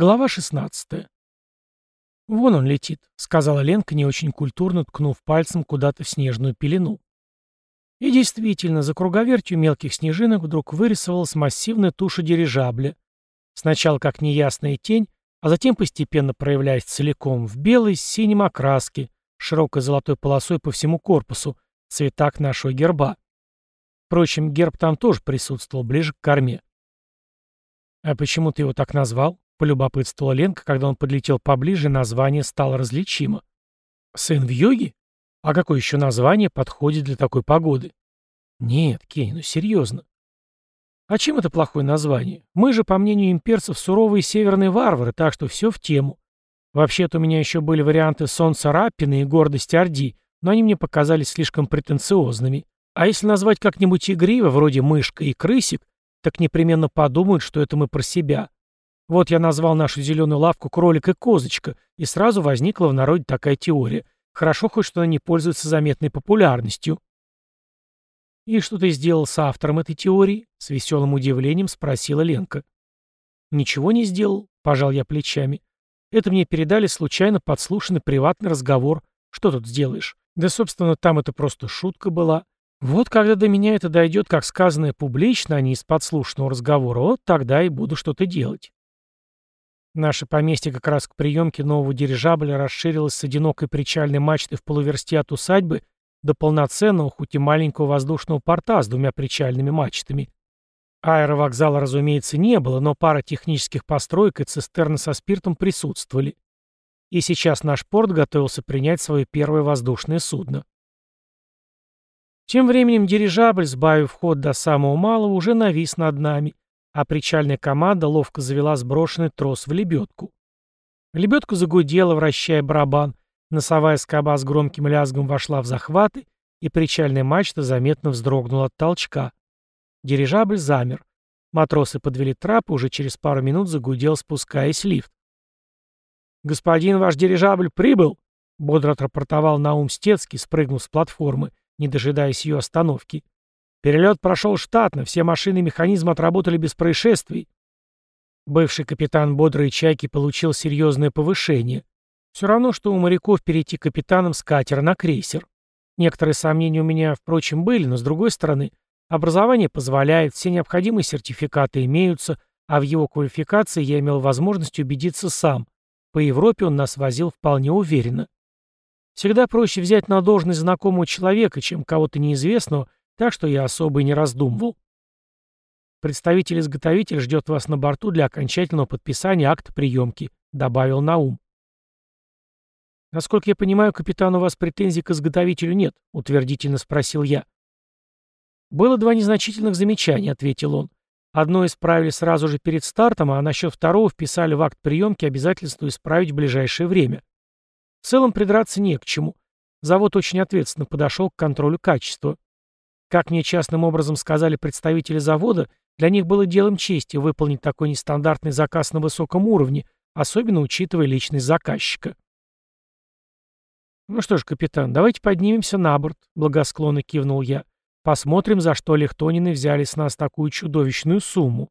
Глава 16. «Вон он летит», — сказала Ленка, не очень культурно ткнув пальцем куда-то в снежную пелену. И действительно, за круговертью мелких снежинок вдруг вырисовалась массивная туша дирижабля. Сначала как неясная тень, а затем постепенно проявляясь целиком в белой с синим окраске, широкой золотой полосой по всему корпусу, цветак нашего герба. Впрочем, герб там тоже присутствовал, ближе к корме. «А почему ты его так назвал?» Полюбопытствовала Ленка, когда он подлетел поближе, название стало различимо. «Сын в йоге? А какое еще название подходит для такой погоды?» «Нет, Кенни, ну серьезно». «А чем это плохое название? Мы же, по мнению имперцев, суровые северные варвары, так что все в тему. Вообще-то у меня еще были варианты солнца Раппина и гордости Орди, но они мне показались слишком претенциозными. А если назвать как-нибудь игриво, вроде мышка и крысик, так непременно подумают, что это мы про себя. Вот я назвал нашу зеленую лавку «Кролик и козочка», и сразу возникла в народе такая теория. Хорошо хоть, что она не пользуется заметной популярностью. «И что ты сделал с автором этой теории?» — с веселым удивлением спросила Ленка. «Ничего не сделал», — пожал я плечами. «Это мне передали случайно подслушанный приватный разговор. Что тут сделаешь? Да, собственно, там это просто шутка была. Вот когда до меня это дойдет, как сказанное публично, а не из подслушанного разговора, вот тогда и буду что-то делать». Наше поместье как раз к приемке нового дирижабля расширилось с одинокой причальной мачты в полуверсте от усадьбы до полноценного, хоть и маленького воздушного порта с двумя причальными мачтами. Аэровокзала, разумеется, не было, но пара технических построек и цистерны со спиртом присутствовали. И сейчас наш порт готовился принять свое первое воздушное судно. Тем временем дирижабль, сбавив ход до самого малого, уже навис над нами, а причальная команда ловко завела сброшенный трос в лебедку. Лебедка загудела, вращая барабан, носовая скоба с громким лязгом вошла в захваты, и причальная мачта заметно вздрогнула от толчка. Дирижабль замер. Матросы подвели трап, и уже через пару минут загудел, спускаясь лифт. «Господин ваш дирижабль прибыл!» — бодро отрапортовал Наум Стецкий, спрыгнув с платформы, не дожидаясь ее остановки. Перелет прошел штатно, все машины и механизмы отработали без происшествий. Бывший капитан бодрой чайки получил серьезное повышение. Все равно, что у моряков перейти капитаном с катера на крейсер. Некоторые сомнения у меня, впрочем, были, но с другой стороны, образование позволяет, все необходимые сертификаты имеются, а в его квалификации я имел возможность убедиться сам. По Европе он нас возил вполне уверенно. Всегда проще взять на должность знакомого человека, чем кого-то неизвестного, так что я особо и не раздумывал. Представитель-изготовитель ждет вас на борту для окончательного подписания акта приемки, добавил Наум. Насколько я понимаю, капитан, у вас претензий к изготовителю нет, утвердительно спросил я. Было два незначительных замечания, ответил он. Одно исправили сразу же перед стартом, а насчет второго вписали в акт приемки обязательство исправить в ближайшее время. В целом придраться не к чему. Завод очень ответственно подошел к контролю качества. Как мне частным образом сказали представители завода, для них было делом чести выполнить такой нестандартный заказ на высоком уровне, особенно учитывая личность заказчика. «Ну что ж, капитан, давайте поднимемся на борт», — благосклонно кивнул я. «Посмотрим, за что лихтонины взяли с нас такую чудовищную сумму».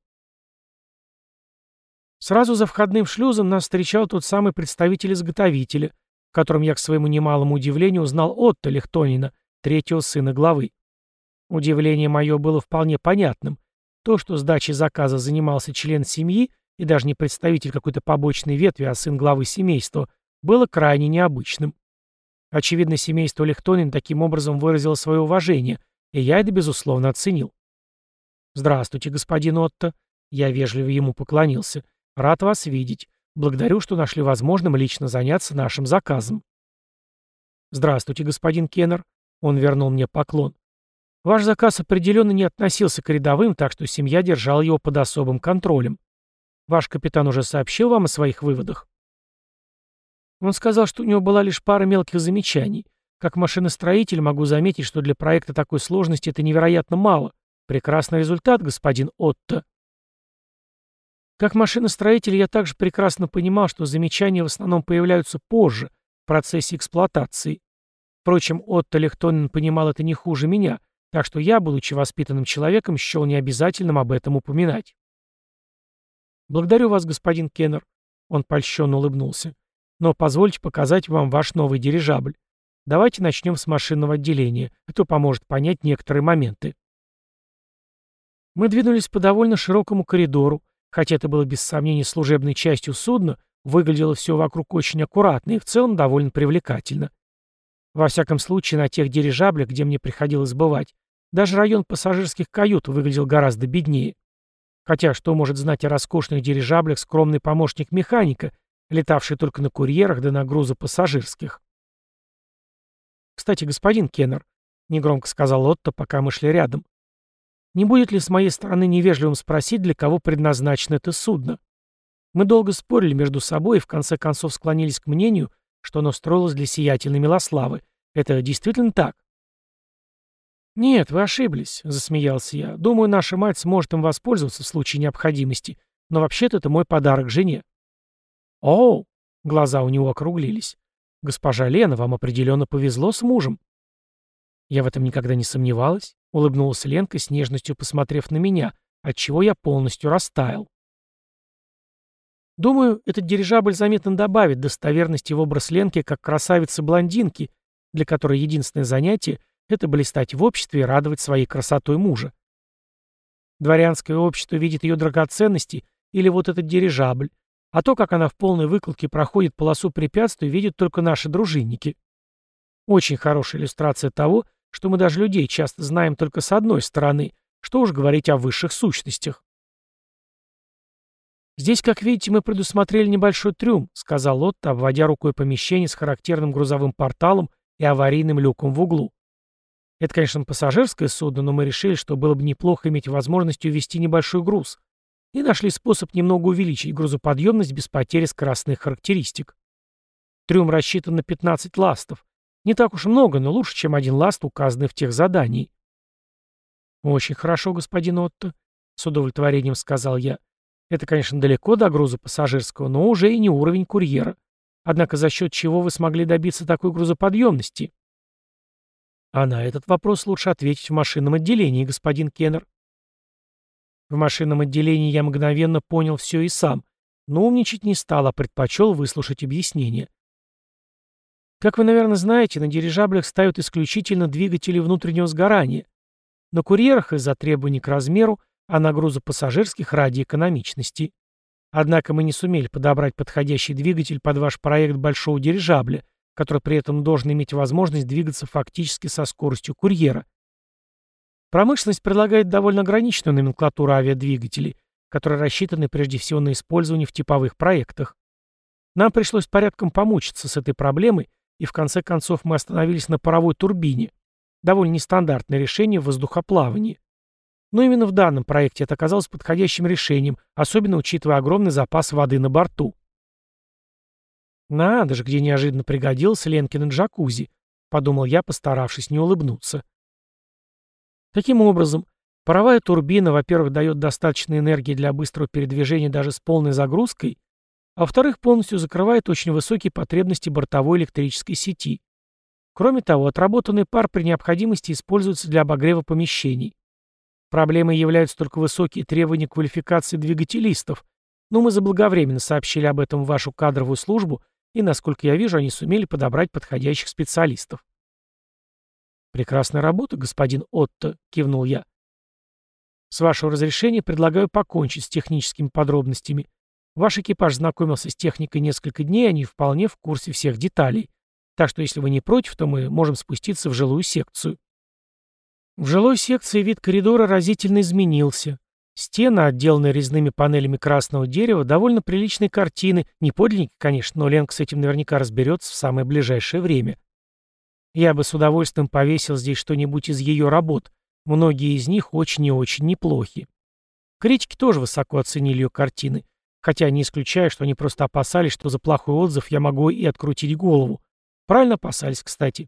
Сразу за входным шлюзом нас встречал тот самый представитель изготовителя, в котором я, к своему немалому удивлению, узнал Отто Лихтонина, третьего сына главы. Удивление мое было вполне понятным. То, что сдачей заказа занимался член семьи, и даже не представитель какой-то побочной ветви, а сын главы семейства, было крайне необычным. Очевидно, семейство Лехтонин таким образом выразило свое уважение, и я это, безусловно, оценил. «Здравствуйте, господин Отто». Я вежливо ему поклонился. «Рад вас видеть. Благодарю, что нашли возможным лично заняться нашим заказом». «Здравствуйте, господин Кеннер». Он вернул мне поклон. Ваш заказ определенно не относился к рядовым, так что семья держала его под особым контролем. Ваш капитан уже сообщил вам о своих выводах? Он сказал, что у него была лишь пара мелких замечаний. Как машиностроитель могу заметить, что для проекта такой сложности это невероятно мало. Прекрасный результат, господин Отто. Как машиностроитель я также прекрасно понимал, что замечания в основном появляются позже, в процессе эксплуатации. Впрочем, Отто Лехтонен понимал это не хуже меня, так что я, будучи воспитанным человеком, счел необязательным об этом упоминать. «Благодарю вас, господин Кеннер». Он польщенно улыбнулся. «Но позвольте показать вам ваш новый дирижабль. Давайте начнем с машинного отделения. Это поможет понять некоторые моменты». Мы двинулись по довольно широкому коридору, хотя это было без сомнения служебной частью судна, выглядело все вокруг очень аккуратно и в целом довольно привлекательно. Во всяком случае, на тех дирижаблях, где мне приходилось бывать, даже район пассажирских кают выглядел гораздо беднее. Хотя что может знать о роскошных дирижаблях скромный помощник механика, летавший только на курьерах да на грузопассажирских? «Кстати, господин Кеннер», — негромко сказал Отто, пока мы шли рядом, «не будет ли с моей стороны невежливым спросить, для кого предназначено это судно? Мы долго спорили между собой и в конце концов склонились к мнению, что оно строилось для сиятельной Милославы. Это действительно так?» «Нет, вы ошиблись», — засмеялся я. «Думаю, наша мать сможет им воспользоваться в случае необходимости, но вообще-то это мой подарок жене». «Оу!» — глаза у него округлились. «Госпожа Лена, вам определенно повезло с мужем». «Я в этом никогда не сомневалась», — улыбнулась Ленка с нежностью посмотрев на меня, отчего я полностью растаял. Думаю, этот дирижабль заметно добавит достоверности в образ Ленки как красавицы-блондинки, для которой единственное занятие это блистать в обществе и радовать своей красотой мужа. Дворянское общество видит ее драгоценности или вот этот дирижабль, а то, как она в полной выкладке проходит полосу препятствий, видят только наши дружинники. Очень хорошая иллюстрация того, что мы даже людей часто знаем только с одной стороны, что уж говорить о высших сущностях. «Здесь, как видите, мы предусмотрели небольшой трюм», — сказал Отто, обводя рукой помещение с характерным грузовым порталом и аварийным люком в углу. Это, конечно, пассажирское судно, но мы решили, что было бы неплохо иметь возможность увезти небольшой груз. И нашли способ немного увеличить грузоподъемность без потери скоростных характеристик. Трюм рассчитан на 15 ластов. Не так уж много, но лучше, чем один ласт, указанный в тех задании. «Очень хорошо, господин Отто», — с удовлетворением сказал я. «Это, конечно, далеко до груза пассажирского, но уже и не уровень курьера. Однако за счет чего вы смогли добиться такой грузоподъемности?» А на этот вопрос лучше ответить в машинном отделении, господин Кеннер. В машинном отделении я мгновенно понял все и сам, но умничать не стал, а предпочел выслушать объяснение. Как вы, наверное, знаете, на дирижаблях ставят исключительно двигатели внутреннего сгорания. На курьерах из-за требований к размеру, а на грузопассажирских ради экономичности. Однако мы не сумели подобрать подходящий двигатель под ваш проект большого дирижабля, который при этом должен иметь возможность двигаться фактически со скоростью курьера. Промышленность предлагает довольно ограниченную номенклатуру авиадвигателей, которые рассчитаны прежде всего на использование в типовых проектах. Нам пришлось порядком помучиться с этой проблемой, и в конце концов мы остановились на паровой турбине. Довольно нестандартное решение в воздухоплавании. Но именно в данном проекте это оказалось подходящим решением, особенно учитывая огромный запас воды на борту. «Надо же, где неожиданно пригодился Ленкин джакузи», — подумал я, постаравшись не улыбнуться. Таким образом, паровая турбина, во-первых, дает достаточно энергии для быстрого передвижения даже с полной загрузкой, а во-вторых, полностью закрывает очень высокие потребности бортовой электрической сети. Кроме того, отработанный пар при необходимости используется для обогрева помещений. Проблемой являются только высокие требования квалификации двигателистов, но мы заблаговременно сообщили об этом в вашу кадровую службу и, насколько я вижу, они сумели подобрать подходящих специалистов. «Прекрасная работа, господин Отто», — кивнул я. «С вашего разрешения предлагаю покончить с техническими подробностями. Ваш экипаж знакомился с техникой несколько дней, они вполне в курсе всех деталей. Так что, если вы не против, то мы можем спуститься в жилую секцию». В жилой секции вид коридора разительно изменился. Стены, отделанные резными панелями красного дерева, довольно приличные картины, не подлинники, конечно, но Ленка с этим наверняка разберется в самое ближайшее время. Я бы с удовольствием повесил здесь что-нибудь из ее работ, многие из них очень и очень неплохи. Критики тоже высоко оценили ее картины, хотя не исключаю, что они просто опасались, что за плохой отзыв я могу и открутить голову. Правильно опасались, кстати.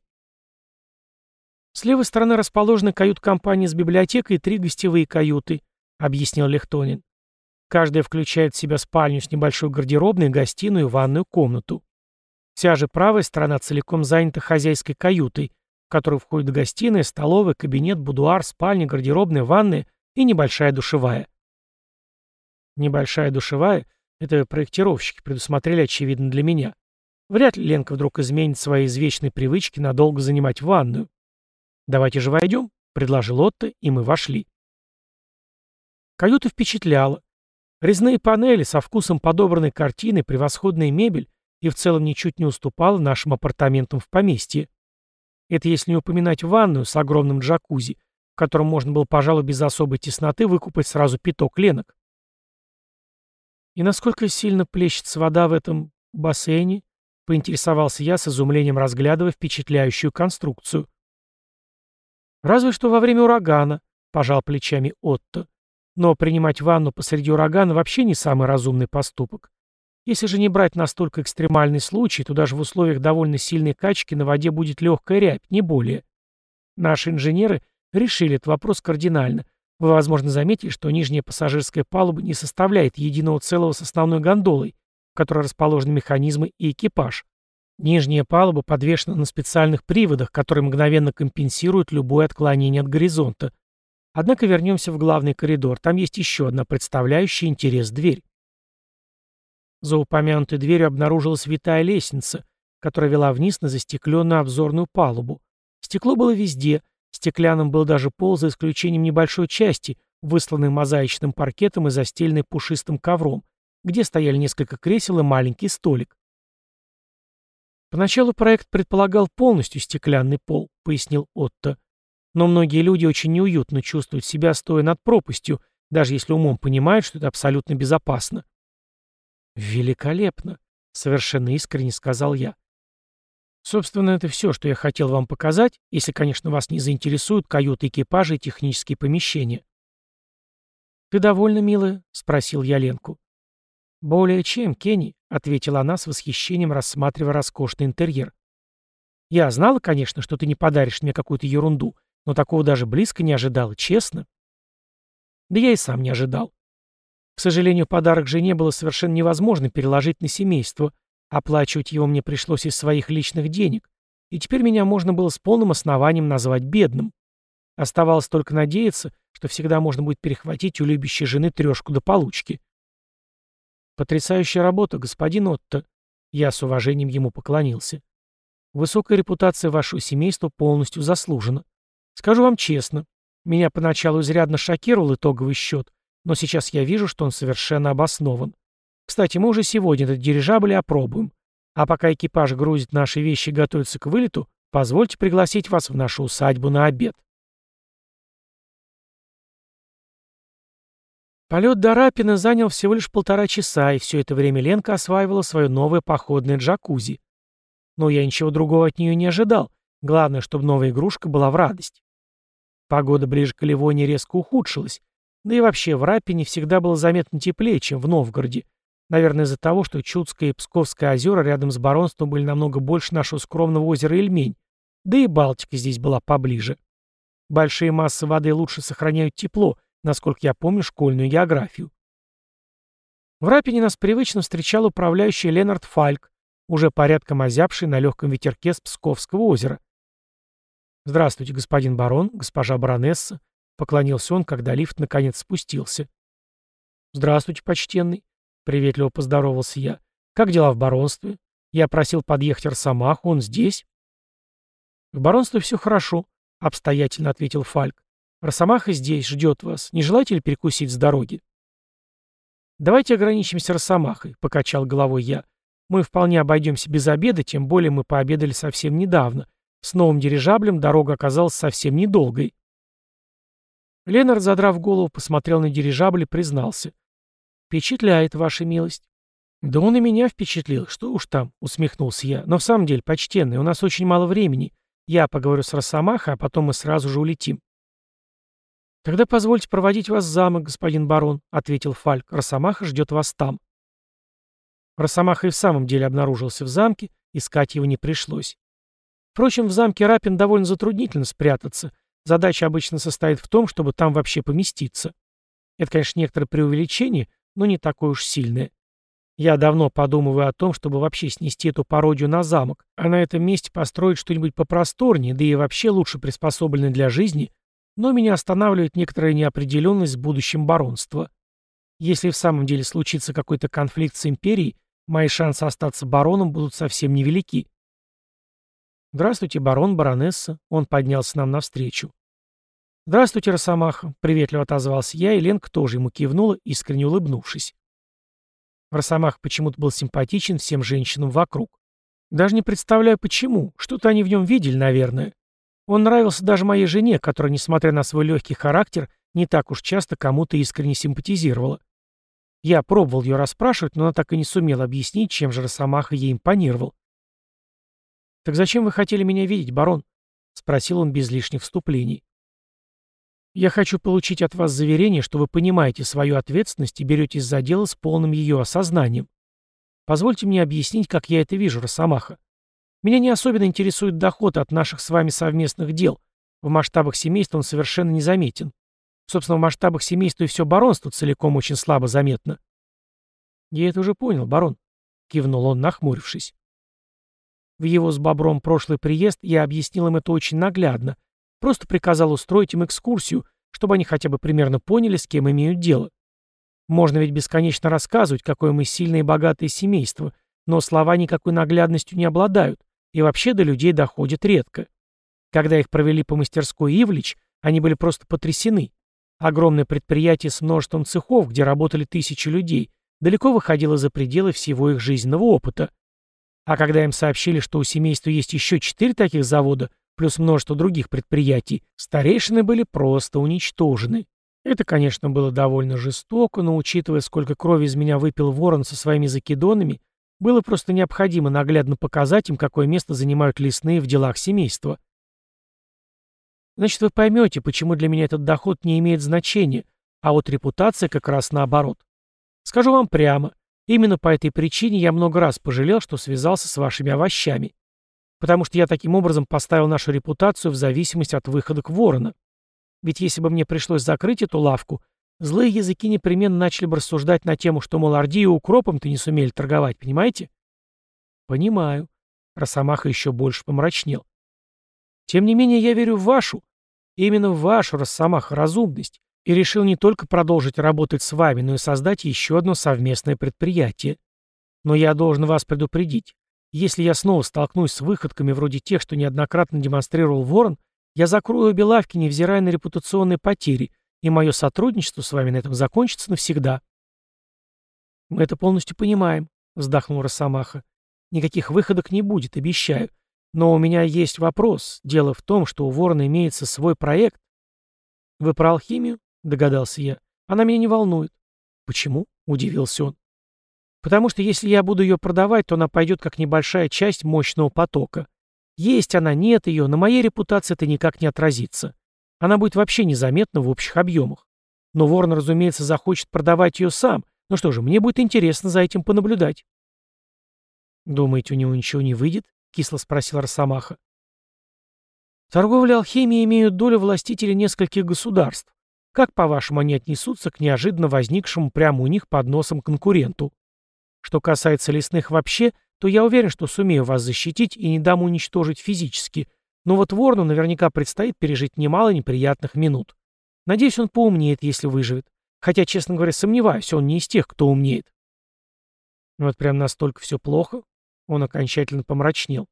С левой стороны расположены кают-компания с библиотекой и три гостевые каюты, объяснил Лехтонин. Каждая включает в себя спальню с небольшой гардеробной, гостиную и ванную комнату. Вся же правая сторона целиком занята хозяйской каютой, в которую входит гостиная, столовая, кабинет, будуар, спальня, гардеробная, ванная и небольшая душевая. Небольшая душевая Это проектировщики предусмотрели, очевидно, для меня. Вряд ли Ленка вдруг изменит свои извечные привычки надолго занимать ванную. «Давайте же войдем», — предложил Отто, и мы вошли. Каюта впечатляла. Резные панели со вкусом подобранной картины, превосходная мебель и в целом ничуть не уступала нашим апартаментам в поместье. Это если не упоминать ванную с огромным джакузи, в котором можно было, пожалуй, без особой тесноты выкупать сразу пяток ленок. «И насколько сильно плещется вода в этом бассейне?» — поинтересовался я с изумлением, разглядывая впечатляющую конструкцию. «Разве что во время урагана», — пожал плечами Отто. «Но принимать ванну посреди урагана вообще не самый разумный поступок. Если же не брать настолько экстремальный случай, то даже в условиях довольно сильной качки на воде будет легкая рябь, не более. Наши инженеры решили этот вопрос кардинально. Вы, возможно, заметили, что нижняя пассажирская палуба не составляет единого целого с основной гондолой, в которой расположены механизмы и экипаж. Нижняя палуба подвешена на специальных приводах, которые мгновенно компенсируют любое отклонение от горизонта. Однако вернемся в главный коридор. Там есть еще одна представляющая интерес дверь. За упомянутой дверью обнаружилась витая лестница, которая вела вниз на застекленную обзорную палубу. Стекло было везде, стеклянным был даже пол, за исключением небольшой части, высланной мозаичным паркетом и застеленной пушистым ковром, где стояли несколько кресел и маленький столик. Поначалу проект предполагал полностью стеклянный пол, пояснил Отто. Но многие люди очень неуютно чувствуют себя, стоя над пропастью, даже если умом понимают, что это абсолютно безопасно. «Великолепно!» — совершенно искренне сказал я. «Собственно, это все, что я хотел вам показать, если, конечно, вас не заинтересуют каюты экипажа и технические помещения». «Ты довольна, милая?» — спросил я Ленку. «Более чем, Кенни», — ответила она с восхищением, рассматривая роскошный интерьер. «Я знала, конечно, что ты не подаришь мне какую-то ерунду, но такого даже близко не ожидала, честно». «Да я и сам не ожидал. К сожалению, подарок жене было совершенно невозможно переложить на семейство. Оплачивать его мне пришлось из своих личных денег, и теперь меня можно было с полным основанием назвать бедным. Оставалось только надеяться, что всегда можно будет перехватить у любящей жены трешку до получки. «Потрясающая работа, господин Отто», — я с уважением ему поклонился. «Высокая репутация вашего семейства полностью заслужена. Скажу вам честно, меня поначалу изрядно шокировал итоговый счет, но сейчас я вижу, что он совершенно обоснован. Кстати, мы уже сегодня этот дирижабль опробуем. А пока экипаж грузит наши вещи и готовится к вылету, позвольте пригласить вас в нашу усадьбу на обед. Полет до Рапина занял всего лишь полтора часа, и все это время Ленка осваивала свое новое походное джакузи. Но я ничего другого от нее не ожидал. Главное, чтобы новая игрушка была в радость. Погода ближе к Ливоне резко ухудшилась, да и вообще, в Рапине всегда было заметно теплее, чем в Новгороде. Наверное, из-за того, что Чудское и Псковское озера рядом с баронством были намного больше нашего скромного озера Эльмень. Да и Балтика здесь была поближе. Большие массы воды лучше сохраняют тепло, насколько я помню школьную географию. В Рапине нас привычно встречал управляющий Ленард Фальк, уже порядком озябший на легком ветерке с Псковского озера. «Здравствуйте, господин барон, госпожа баронесса», Поклонился он, когда лифт наконец спустился. «Здравствуйте, почтенный», — приветливо поздоровался я. «Как дела в баронстве? Я просил подъехать Арсамаху, он здесь?» «В баронстве все хорошо», — обстоятельно ответил Фальк. «Росомаха здесь, ждет вас. Не желаете ли перекусить с дороги?» «Давайте ограничимся Росомахой», — покачал головой я. «Мы вполне обойдемся без обеда, тем более мы пообедали совсем недавно. С новым дирижаблем дорога оказалась совсем недолгой». Ленард, задрав голову, посмотрел на дирижабль и признался. «Впечатляет, ваша милость». «Да он и меня впечатлил, что уж там», — усмехнулся я. «Но в самом деле, почтенный, у нас очень мало времени. Я поговорю с Росомахой, а потом мы сразу же улетим». «Тогда позвольте проводить вас в замок, господин барон», — ответил Фальк. «Росомаха ждет вас там». Росомаха и в самом деле обнаружился в замке, искать его не пришлось. Впрочем, в замке Рапин довольно затруднительно спрятаться, Задача обычно состоит в том, чтобы там вообще поместиться. Это, конечно, некоторое преувеличение, но не такое уж сильное. Я давно подумываю о том, чтобы вообще снести эту пародию на замок, а на этом месте построить что-нибудь попросторнее, да и вообще лучше приспособленное для жизни, но меня останавливает некоторая неопределенность с будущим баронства. Если в самом деле случится какой-то конфликт с империей, мои шансы остаться бароном будут совсем невелики. «Здравствуйте, барон, баронесса», — он поднялся нам навстречу. «Здравствуйте, Росомаха», — приветливо отозвался я, и Ленка тоже ему кивнула, искренне улыбнувшись. Росомах почему-то был симпатичен всем женщинам вокруг. Даже не представляю, почему. Что-то они в нем видели, наверное. Он нравился даже моей жене, которая, несмотря на свой легкий характер, не так уж часто кому-то искренне симпатизировала. Я пробовал ее расспрашивать, но она так и не сумела объяснить, чем же Росомаха ей импонировал. «Так зачем вы хотели меня видеть, барон?» — спросил он без лишних вступлений. «Я хочу получить от вас заверение, что вы понимаете свою ответственность и беретесь за дело с полным ее осознанием. Позвольте мне объяснить, как я это вижу, Росомаха. Меня не особенно интересует доход от наших с вами совместных дел. В масштабах семейства он совершенно незаметен. Собственно, в масштабах семейства и все баронство целиком очень слабо заметно». «Я это уже понял, барон», — кивнул он, нахмурившись. В его с Бобром прошлый приезд я объяснил им это очень наглядно. Просто приказал устроить им экскурсию, чтобы они хотя бы примерно поняли, с кем имеют дело. Можно ведь бесконечно рассказывать, какое мы сильное и богатое семейство, но слова никакой наглядностью не обладают, и вообще до людей доходят редко. Когда их провели по мастерской Ивлич, они были просто потрясены. Огромное предприятие с множеством цехов, где работали тысячи людей, далеко выходило за пределы всего их жизненного опыта. А когда им сообщили, что у семейства есть еще четыре таких завода, плюс множество других предприятий, старейшины были просто уничтожены. Это, конечно, было довольно жестоко, но учитывая, сколько крови из меня выпил ворон со своими закидонами, было просто необходимо наглядно показать им, какое место занимают лесные в делах семейства. Значит, вы поймете, почему для меня этот доход не имеет значения, а вот репутация как раз наоборот. Скажу вам прямо, Именно по этой причине я много раз пожалел, что связался с вашими овощами. Потому что я таким образом поставил нашу репутацию в зависимость от выходок ворона. Ведь если бы мне пришлось закрыть эту лавку, злые языки непременно начали бы рассуждать на тему, что, мол, орди и укропом-то не сумели торговать, понимаете? Понимаю. Росомаха еще больше помрачнел. Тем не менее, я верю в вашу, именно в вашу, Росомаха, разумность, и решил не только продолжить работать с вами, но и создать еще одно совместное предприятие. Но я должен вас предупредить. Если я снова столкнусь с выходками вроде тех, что неоднократно демонстрировал Ворон, я закрою обе лавки, невзирая на репутационные потери, и мое сотрудничество с вами на этом закончится навсегда. Мы это полностью понимаем, вздохнул Росомаха. Никаких выходок не будет, обещаю. Но у меня есть вопрос. Дело в том, что у Ворона имеется свой проект. Вы про алхимию? — догадался я. «Она меня не волнует». «Почему?» — удивился он. «Потому что если я буду ее продавать, то она пойдет как небольшая часть мощного потока. Есть она, нет ее, на моей репутации это никак не отразится. Она будет вообще незаметна в общих объемах. Но Ворон, разумеется, захочет продавать ее сам. Ну что же, мне будет интересно за этим понаблюдать». «Думаете, у него ничего не выйдет?» — кисло спросил Росомаха. Торговля алхимией имеют долю властителей нескольких государств. Как, по-вашему, они отнесутся к неожиданно возникшему прямо у них под носом конкуренту? Что касается лесных вообще, то я уверен, что сумею вас защитить и не дам уничтожить физически. Но вот Ворну наверняка предстоит пережить немало неприятных минут. Надеюсь, он поумнеет, если выживет. Хотя, честно говоря, сомневаюсь, он не из тех, кто умнеет. Вот прям настолько все плохо. Он окончательно помрачнел.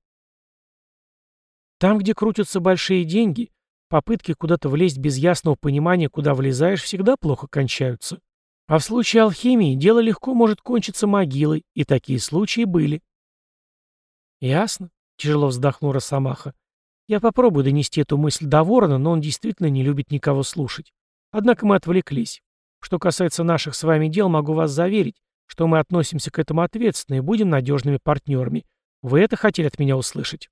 Там, где крутятся большие деньги, Попытки куда-то влезть без ясного понимания, куда влезаешь, всегда плохо кончаются. А в случае алхимии дело легко может кончиться могилой, и такие случаи были. Ясно, тяжело вздохнул Росомаха. Я попробую донести эту мысль до ворона, но он действительно не любит никого слушать. Однако мы отвлеклись. Что касается наших с вами дел, могу вас заверить, что мы относимся к этому ответственно и будем надежными партнерами. Вы это хотели от меня услышать?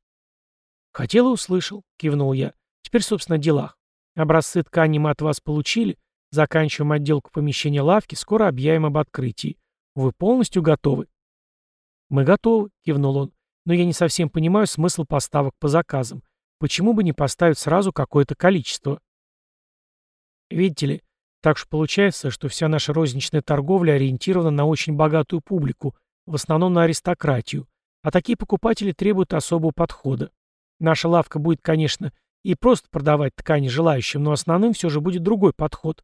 Хотел и услышал, кивнул я. Теперь, собственно, о делах. Образцы ткани мы от вас получили. Заканчиваем отделку помещения лавки, скоро объявим об открытии. Вы полностью готовы? Мы готовы, кивнул он. Но я не совсем понимаю смысл поставок по заказам. Почему бы не поставить сразу какое-то количество? Видите ли, так уж получается, что вся наша розничная торговля ориентирована на очень богатую публику, в основном на аристократию, а такие покупатели требуют особого подхода. Наша лавка будет, конечно, и просто продавать ткани желающим, но основным все же будет другой подход.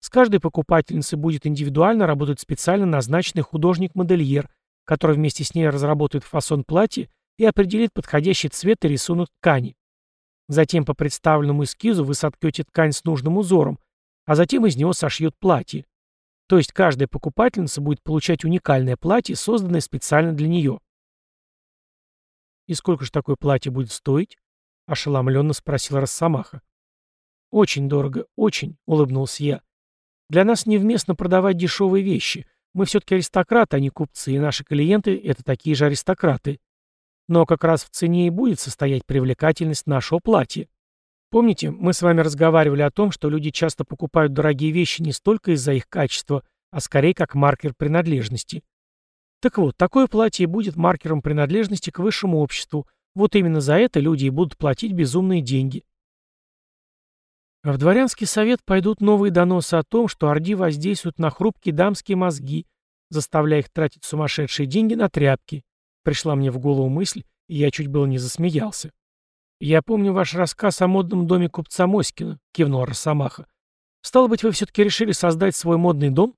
С каждой покупательницей будет индивидуально работать специально назначенный художник-модельер, который вместе с ней разработает фасон платья и определит подходящий цвет и рисунок ткани. Затем по представленному эскизу вы соткете ткань с нужным узором, а затем из него сошьют платье. То есть каждая покупательница будет получать уникальное платье, созданное специально для нее. «И сколько же такое платье будет стоить?» — ошеломленно спросил Росомаха. «Очень дорого, очень», — улыбнулся я. «Для нас невместно продавать дешевые вещи. Мы все-таки аристократы, а не купцы, и наши клиенты — это такие же аристократы. Но как раз в цене и будет состоять привлекательность нашего платья. Помните, мы с вами разговаривали о том, что люди часто покупают дорогие вещи не столько из-за их качества, а скорее как маркер принадлежности. Так вот, такое платье будет маркером принадлежности к высшему обществу. Вот именно за это люди и будут платить безумные деньги. В дворянский совет пойдут новые доносы о том, что орди воздействуют на хрупкие дамские мозги, заставляя их тратить сумасшедшие деньги на тряпки, Пришла мне в голову мысль, и я чуть было не засмеялся. «Я помню ваш рассказ о модном доме купца Моськина», — кивнул Росомаха. «Стало быть, вы все-таки решили создать свой модный дом?»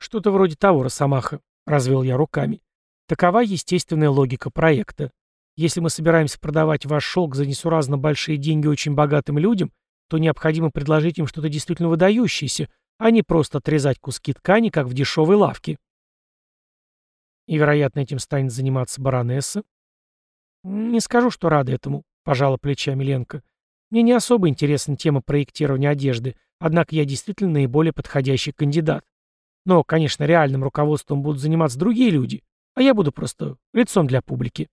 «Что-то вроде того, Росомаха», — развел я руками. «Такова естественная логика проекта. Если мы собираемся продавать ваш шелк за несуразно большие деньги очень богатым людям, то необходимо предложить им что-то действительно выдающееся, а не просто отрезать куски ткани, как в дешевой лавке». И, вероятно, этим станет заниматься баронесса. Не скажу, что рада этому, пожала плечами Ленка. Мне не особо интересна тема проектирования одежды, однако я действительно наиболее подходящий кандидат. Но, конечно, реальным руководством будут заниматься другие люди, а я буду просто лицом для публики.